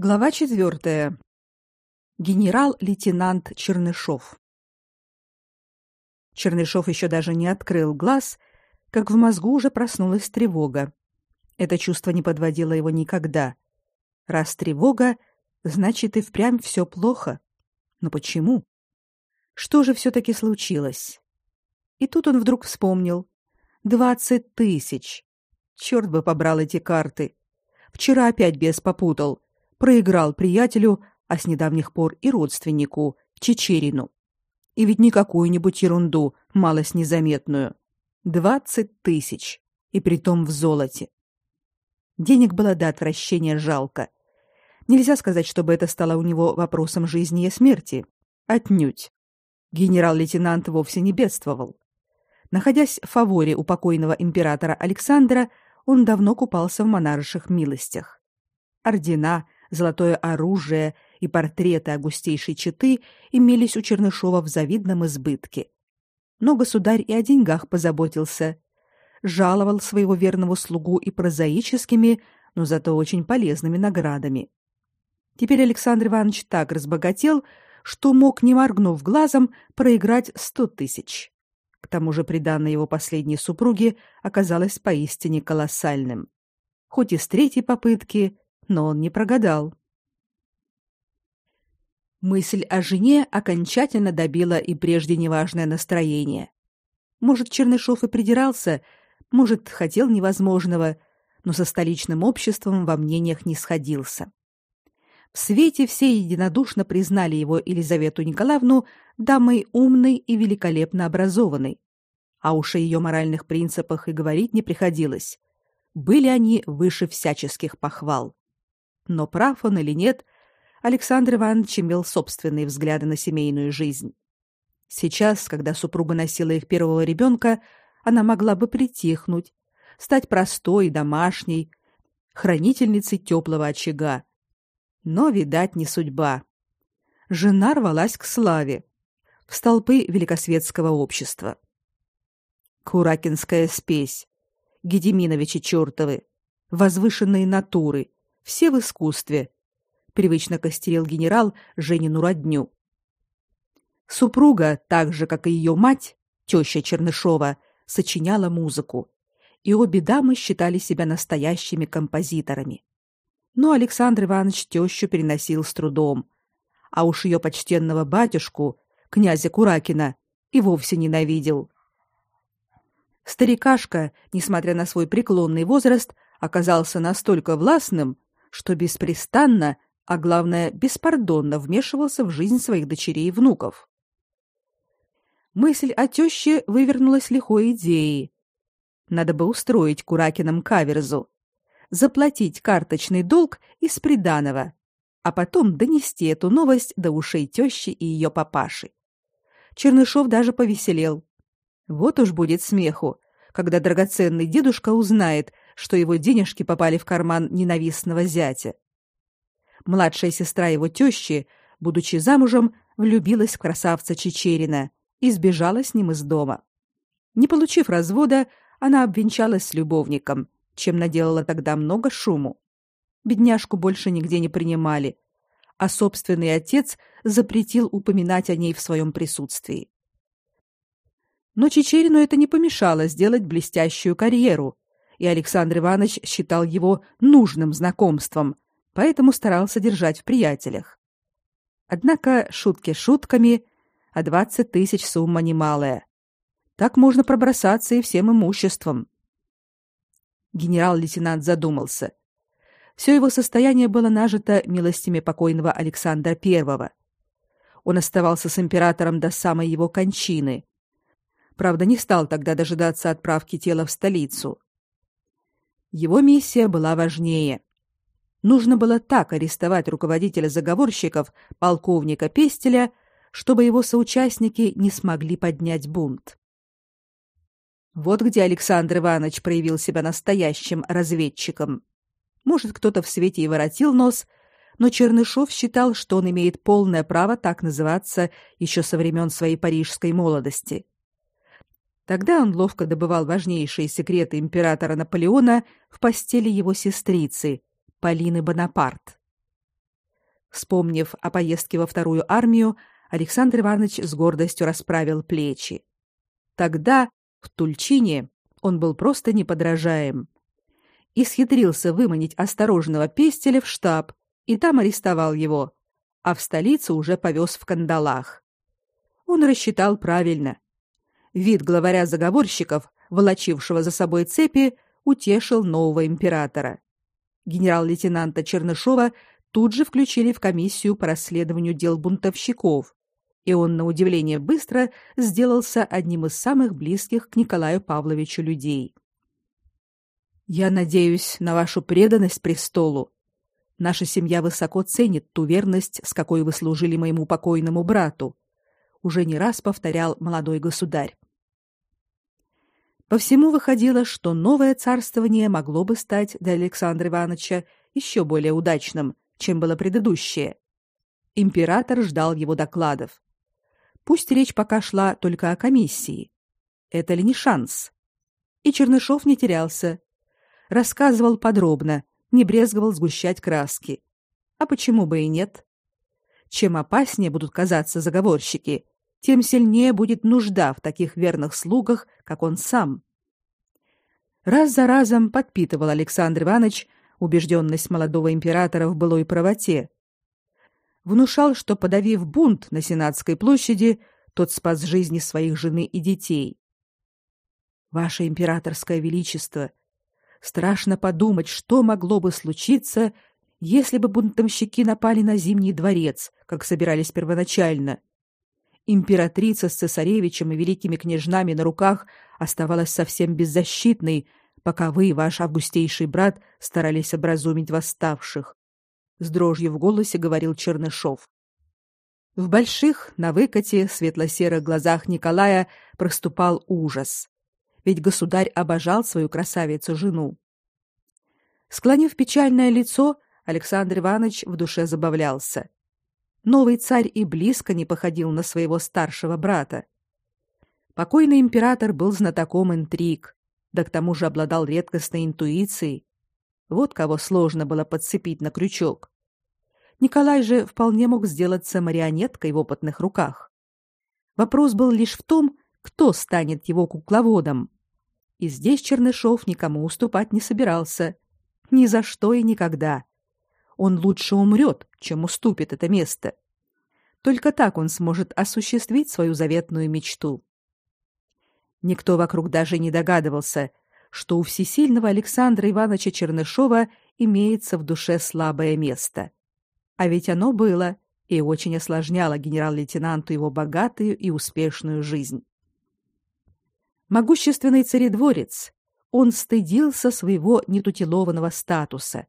Глава четвертая. Генерал-лейтенант Чернышов. Чернышов еще даже не открыл глаз, как в мозгу уже проснулась тревога. Это чувство не подводило его никогда. Раз тревога, значит и впрямь все плохо. Но почему? Что же все-таки случилось? И тут он вдруг вспомнил. Двадцать тысяч. Черт бы побрал эти карты. Вчера опять бес попутал проиграл приятелю, а с недавних пор и родственнику, Чечерину. И ведь не какую-нибудь ерунду, малость незаметную. Двадцать тысяч, и притом в золоте. Денег было до отвращения жалко. Нельзя сказать, чтобы это стало у него вопросом жизни и смерти. Отнюдь. Генерал-лейтенант вовсе не бедствовал. Находясь в фаворе у покойного императора Александра, он давно купался в монарших милостях. Ордена, золотое оружие и портреты августейшей четы имелись у Чернышова в завидном избытке. Но государь и о деньгах позаботился. Жаловал своего верного слугу и прозаическими, но зато очень полезными наградами. Теперь Александр Иванович так разбогател, что мог, не моргнув глазом, проиграть сто тысяч. К тому же приданное его последней супруге оказалось поистине колоссальным. Хоть и с третьей попытки, но он не прогадал. Мысль о жене окончательно добила и прежде неважное настроение. Может, Чернышов и придирался, может, хотел невозможного, но со столичным обществом во мнениях не сходился. В свете все единодушно признали его Елизавету Николаевну дамой умной и великолепно образованной. А уж о ее моральных принципах и говорить не приходилось. Были они выше всяческих похвал. Но прав он или нет, Александр Иванович имел собственные взгляды на семейную жизнь. Сейчас, когда супруга носила их первого ребенка, она могла бы притихнуть, стать простой, домашней, хранительницей теплого очага. Но, видать, не судьба. Жена рвалась к славе, в столпы великосветского общества. Куракинская спесь, Гедеминовичи чертовы, возвышенные натуры, все в искусстве, привычно костерил генерал Женину родню. Супруга, так же как и ее мать, теща Чернышова, сочиняла музыку, и обе дамы считали себя настоящими композиторами. Но Александр Иванович тещу переносил с трудом, а уж ее почтенного батюшку, князя Куракина, и вовсе ненавидел. Старикашка, несмотря на свой преклонный возраст, оказался настолько властным, что беспрестанно, а главное, беспардонно вмешивался в жизнь своих дочерей и внуков. Мысль о тёще вывернулась лихой идеей. Надо бы устроить Куракинам каверзу, заплатить карточный долг из приданого, а потом донести эту новость до ушей тещи и ее папаши. Чернышов даже повеселел. Вот уж будет смеху, когда драгоценный дедушка узнает, что его денежки попали в карман ненавистного зятя. Младшая сестра его тещи, будучи замужем, влюбилась в красавца Чечерина и сбежала с ним из дома. Не получив развода, она обвенчалась с любовником, чем наделала тогда много шуму. Бедняжку больше нигде не принимали, а собственный отец запретил упоминать о ней в своем присутствии. Но Чечерину это не помешало сделать блестящую карьеру, и Александр Иванович считал его нужным знакомством, поэтому старался держать в приятелях. Однако шутки шутками, а двадцать тысяч сумма немалая. Так можно пробросаться и всем имуществом. Генерал-лейтенант задумался. Все его состояние было нажито милостями покойного Александра I. Он оставался с императором до самой его кончины. Правда, не стал тогда дожидаться отправки тела в столицу. Его миссия была важнее. Нужно было так арестовать руководителя заговорщиков, полковника Пестеля, чтобы его соучастники не смогли поднять бунт. Вот где Александр Иванович проявил себя настоящим разведчиком. Может, кто-то в свете и воротил нос, но Чернышов считал, что он имеет полное право так называться еще со времен своей парижской молодости. Тогда он ловко добывал важнейшие секреты императора Наполеона в постели его сестрицы, Полины Бонапарт. Вспомнив о поездке во вторую армию, Александр Иванович с гордостью расправил плечи. Тогда, в Тульчине, он был просто неподражаем. И схитрился выманить осторожного Пестеля в штаб, и там арестовал его, а в столицу уже повез в кандалах. Он рассчитал правильно. Вид главаря заговорщиков, волочившего за собой цепи, утешил нового императора. Генерал-лейтенанта Чернышова тут же включили в комиссию по расследованию дел бунтовщиков, и он на удивление быстро сделался одним из самых близких к Николаю Павловичу людей. Я надеюсь на вашу преданность престолу. Наша семья высоко ценит ту верность, с какой вы служили моему покойному брату, уже не раз повторял молодой государь. По всему выходило, что новое царствование могло бы стать для Александра Ивановича еще более удачным, чем было предыдущее. Император ждал его докладов. Пусть речь пока шла только о комиссии. Это ли не шанс? И Чернышов не терялся. Рассказывал подробно, не брезговал сгущать краски. А почему бы и нет? Чем опаснее будут казаться заговорщики, тем сильнее будет нужда в таких верных слугах, как он сам. Раз за разом подпитывал Александр Иванович убежденность молодого императора в былой правоте, внушал, что подавив бунт на Сенатской площади, тот спас жизни своих жены и детей. Ваше императорское величество, страшно подумать, что могло бы случиться, если бы бунтовщики напали на Зимний дворец, как собирались первоначально. Императрица с цесаревичем и великими княжнами на руках оставалась совсем беззащитной, пока вы и ваш августейший брат старались образумить восставших с дрожью в голосе говорил Чернышов. В больших, на выкате, светло-серых глазах Николая проступал ужас. Ведь государь обожал свою красавицу-жену. Склонив печальное лицо, Александр Иванович в душе забавлялся. Новый царь и близко не походил на своего старшего брата. Покойный император был знатоком интриг, да к тому же обладал редкостной интуицией, вот кого сложно было подцепить на крючок. Николай же вполне мог сделаться марионеткой в опытных руках. Вопрос был лишь в том, кто станет его кукловодом. И здесь Чернышов никому уступать не собирался. Ни за что и никогда. Он лучше умрет, чем уступит это место. Только так он сможет осуществить свою заветную мечту. Никто вокруг даже не догадывался, что у всесильного Александра Ивановича Чернышова имеется в душе слабое место. А ведь оно было и очень осложняло генерал-лейтенанту его богатую и успешную жизнь. Могущественный царедворец, он стыдился своего нетутилованного статуса.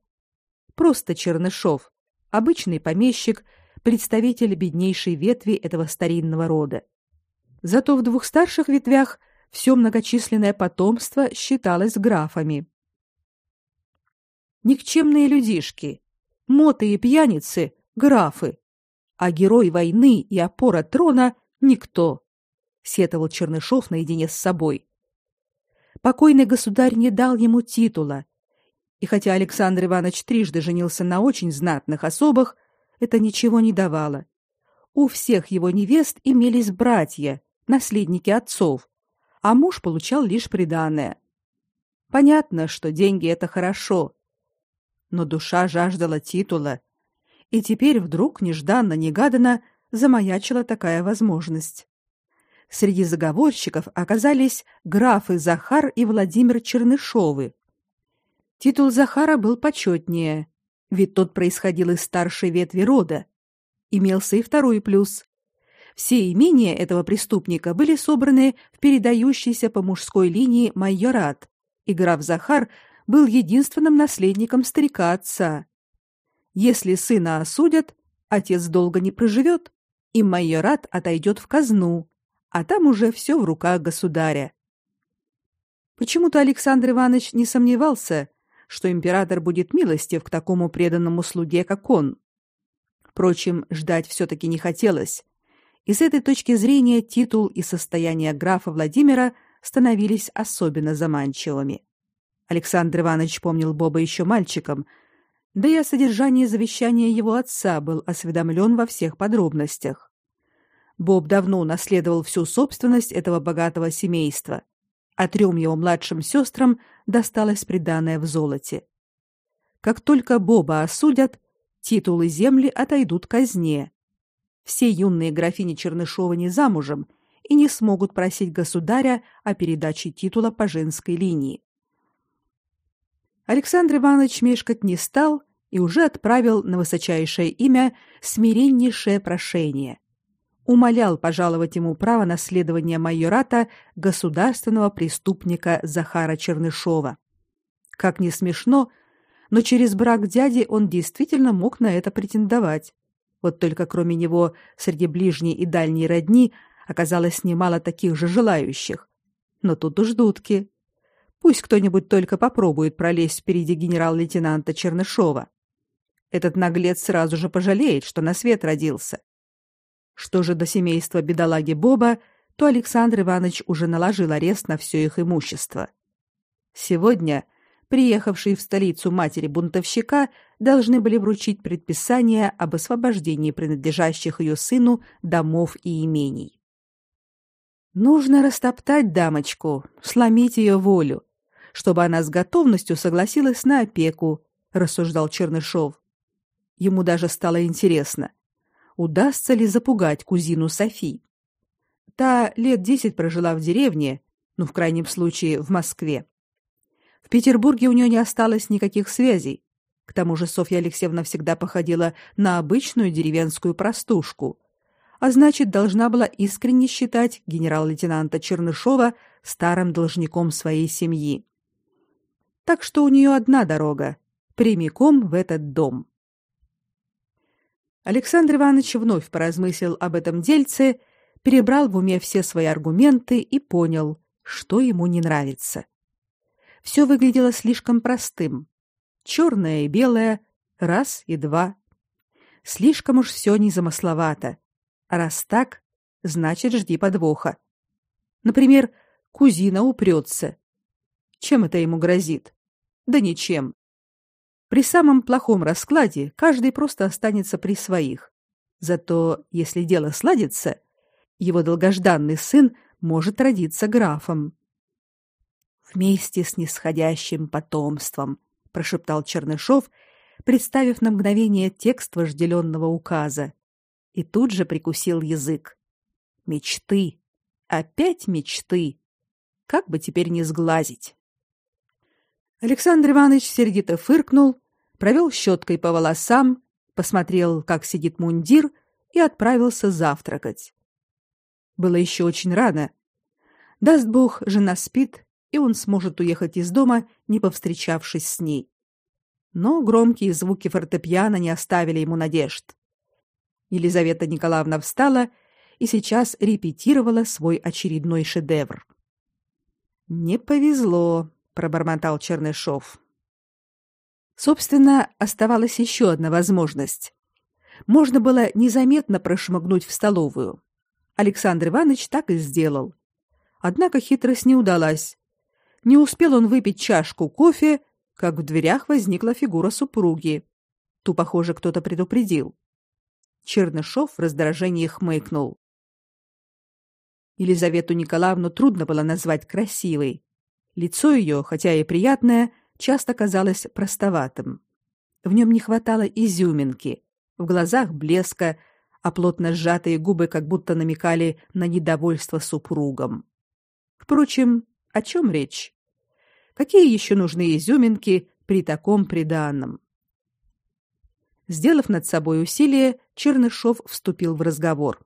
Просто Чернышов, обычный помещик, представитель беднейшей ветви этого старинного рода. Зато в двух старших ветвях все многочисленное потомство считалось графами. Никчемные людишки, моты и пьяницы — графы, а герой войны и опора трона — никто, — сетовал Чернышов наедине с собой. Покойный государь не дал ему титула, и хотя Александр Иванович трижды женился на очень знатных особах, это ничего не давало. У всех его невест имелись братья, наследники отцов, а муж получал лишь приданое. Понятно, что деньги это хорошо, но душа жаждала титула, и теперь вдруг нежданно-негаданно замаячила такая возможность. Среди заговорщиков оказались графы Захар и Владимир Чернышовы. Титул Захара был почетнее, ведь тот происходил из старшей ветви рода. Имелся и второй плюс. Все имения этого преступника были собраны в передающийся по мужской линии майорат, и граф Захар был единственным наследником старика отца. Если сына осудят, отец долго не проживет, и майорат отойдет в казну, а там уже все в руках государя. Почему-то Александр Иванович не сомневался, что император будет милостив к такому преданному слуге, как он. Впрочем, ждать все-таки не хотелось, и с этой точки зрения титул и состояние графа Владимира становились особенно заманчивыми. Александр Иванович помнил Боба еще мальчиком, Да и о содержании завещания его отца был осведомлен во всех подробностях. Боб давно наследовал всю собственность этого богатого семейства, а трем его младшим сестрам досталось приданое в золоте. Как только Боба осудят, титулы земли отойдут казне. Все юные графини Чернышова не замужем и не смогут просить государя о передаче титула по женской линии. Александр Иванович мешкать не стал и уже отправил на высочайшее имя смиреннейшее прошение. Умолял пожаловать ему право наследования майората государственного преступника Захара Чернышова. Как ни смешно, но через брак дяди он действительно мог на это претендовать. Вот только кроме него среди ближней и дальней родни оказалось немало таких же желающих. Но тут уж дудки. Пусть кто-нибудь только попробует пролезть впереди генерал-лейтенанта Чернышова. Этот наглец сразу же пожалеет, что на свет родился. Что же до семейства бедолаги Боба, то Александр Иванович уже наложил арест на все их имущество. Сегодня приехавшие в столицу матери бунтовщика должны были вручить предписание об освобождении принадлежащих ее сыну домов и имений. Нужно растоптать дамочку, сломить ее волю, чтобы она с готовностью согласилась на опеку, рассуждал Чернышов. Ему даже стало интересно, удастся ли запугать кузину Софи. Та лет десять прожила в деревне, ну, в крайнем случае, в Москве. В Петербурге у нее не осталось никаких связей. К тому же Софья Алексеевна всегда походила на обычную деревенскую простушку, а значит, должна была искренне считать генерал-лейтенанта Чернышова старым должником своей семьи. Так что у нее одна дорога прямиком в этот дом. Александр Иванович вновь поразмыслил об этом дельце, перебрал в уме все свои аргументы и понял, что ему не нравится все выглядело слишком простым. Черное и белое, раз и два. Слишком уж все незамысловато. А раз так, значит, жди подвоха. Например, кузина упрется. Чем это ему грозит? Да ничем. При самом плохом раскладе каждый просто останется при своих. Зато, если дело сладится, его долгожданный сын может родиться графом вместе с нисходящим потомством, прошептал Чернышов, представив на мгновение текст вожделенного указа, и тут же прикусил язык. Мечты, опять мечты. Как бы теперь не сглазить? Александр Иванович сердито фыркнул, провел щеткой по волосам, посмотрел, как сидит мундир, и отправился завтракать. Было еще очень рано. Даст Бог, жена спит, и он сможет уехать из дома, не повстречавшись с ней. Но громкие звуки фортепиано не оставили ему надежд. Елизавета Николаевна встала и сейчас репетировала свой очередной шедевр. Не повезло, пробормотал Чернышов. Собственно, оставалась еще одна возможность. Можно было незаметно прошмыгнуть в столовую. Александр Иванович так и сделал. Однако хитрость не удалась. Не успел он выпить чашку кофе, как в дверях возникла фигура супруги. Ту, похоже, кто-то предупредил. Чернышов в раздражении хмыкнул. Елизавету Николаевну трудно было назвать красивой. Лицо ее, хотя и приятное, часто казалось простоватым. В нем не хватало изюминки, в глазах блеска, а плотно сжатые губы как будто намекали на недовольство супругом. Впрочем, о чем речь? Какие еще нужны изюминки при таком приданом? Сделав над собой усилие, Чернышов вступил в разговор.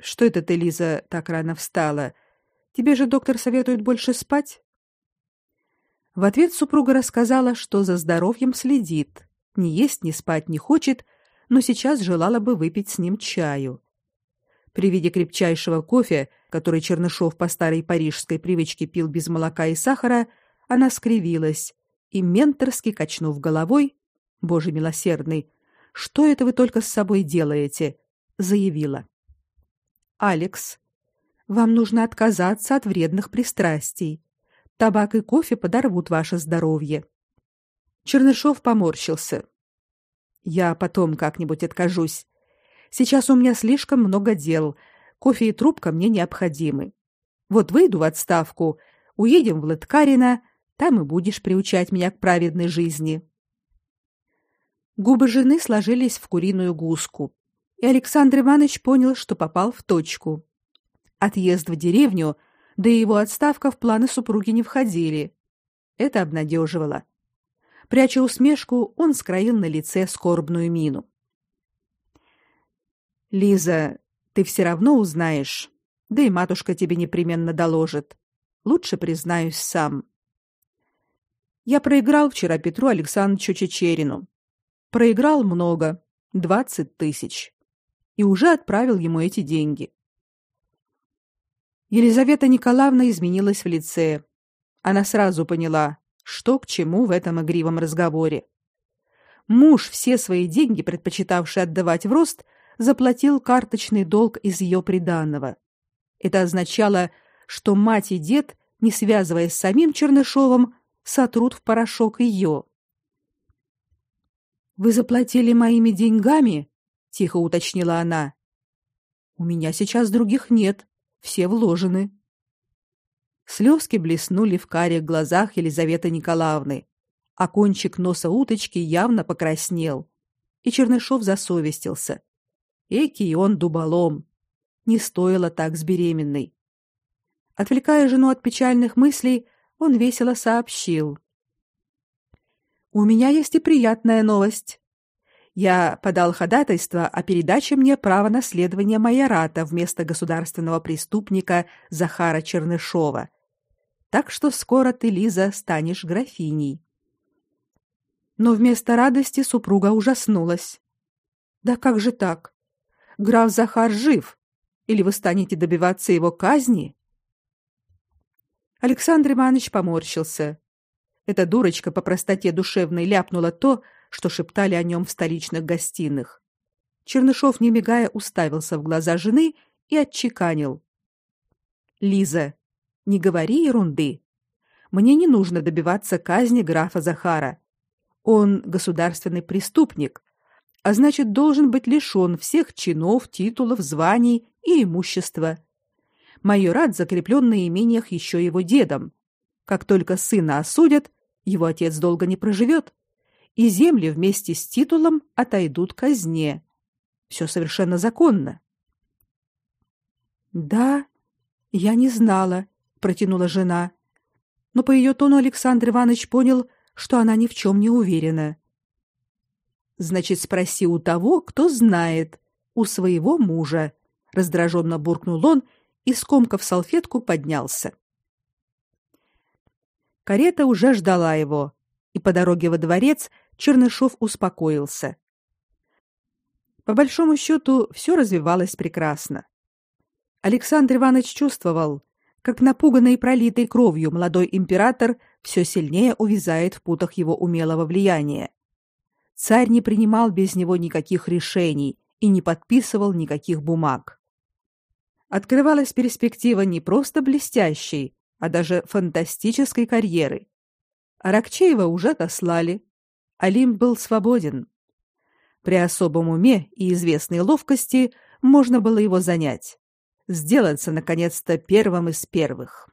Что это ты, Лиза, так рано встала? Тебе же доктор советует больше спать? В ответ супруга рассказала, что за здоровьем следит, ни есть, ни спать не хочет, но сейчас желала бы выпить с ним чаю. При виде крепчайшего кофе, который Чернышов по старой парижской привычке пил без молока и сахара, она скривилась и менторски качнув головой, Боже милосердный, что это вы только с собой делаете, заявила. Алекс, вам нужно отказаться от вредных пристрастий. Табак и кофе подорвут ваше здоровье. Чернышов поморщился. Я потом как-нибудь откажусь. Сейчас у меня слишком много дел. Кофе и трубка мне необходимы. Вот выйду в отставку, уедем в Лыткарино, там и будешь приучать меня к праведной жизни. Губы жены сложились в куриную гуску, и Александр Иванович понял, что попал в точку. Отъезд в деревню, да и его отставка в планы супруги не входили. Это обнадеживало. Пряча усмешку, он скроил на лице скорбную мину. Лиза, ты все равно узнаешь, да и матушка тебе непременно доложит. Лучше признаюсь сам. Я проиграл вчера Петру Александровичу Чечерину. Проиграл много, двадцать тысяч. И уже отправил ему эти деньги. Елизавета Николаевна изменилась в лице. Она сразу поняла, что к чему в этом игривом разговоре. Муж, все свои деньги предпочитавший отдавать в рост, заплатил карточный долг из ее приданого. Это означало, что мать и дед, не связываясь с самим Чернышовым, сотрут в порошок ее. Вы заплатили моими деньгами? тихо уточнила она. У меня сейчас других нет, все вложены. Слезки блеснули в карих глазах Елизаветы Николаевны, а кончик носа уточки явно покраснел, и Чернышов засовестился. Экий он дуболом. Не стоило так с беременной. Отвлекая жену от печальных мыслей, он весело сообщил: У меня есть и приятная новость. Я подал ходатайство о передаче мне права наследования майората вместо государственного преступника Захара Чернышова. Так что скоро ты, Лиза, станешь графиней. Но вместо радости супруга ужаснулась. Да как же так? Граф Захар жив, или вы станете добиваться его казни? Александр Иванович поморщился. Эта дурочка по простоте душевной ляпнула то, что шептали о нем в столичных гостиных. Чернышов, не мигая, уставился в глаза жены и отчеканил: "Лиза, не говори ерунды. Мне не нужно добиваться казни графа Захара. Он государственный преступник, а значит, должен быть лишен всех чинов, титулов, званий и имущества. Майорат закреплен на имениях еще его дедом. Как только сына осудят, его отец долго не проживет, и земли вместе с титулом отойдут казне. Все совершенно законно. Да, я не знала, протянула жена. Но по ее тону Александр Иванович понял, что она ни в чем не уверена. Значит, спроси у того, кто знает, у своего мужа, раздраженно буркнул он и скомкав салфетку поднялся. Карета уже ждала его, и по дороге во дворец Чернышов успокоился. По большому счету все развивалось прекрасно. Александр Иванович чувствовал, как напуганный и пролитый кровью молодой император все сильнее увязает в путах его умелого влияния. Царь не принимал без него никаких решений и не подписывал никаких бумаг. Открывалась перспектива не просто блестящей, а даже фантастической карьеры. Аракчеева уже отослали. Алим был свободен. При особом уме и известной ловкости можно было его занять. Сделаться наконец-то первым из первых.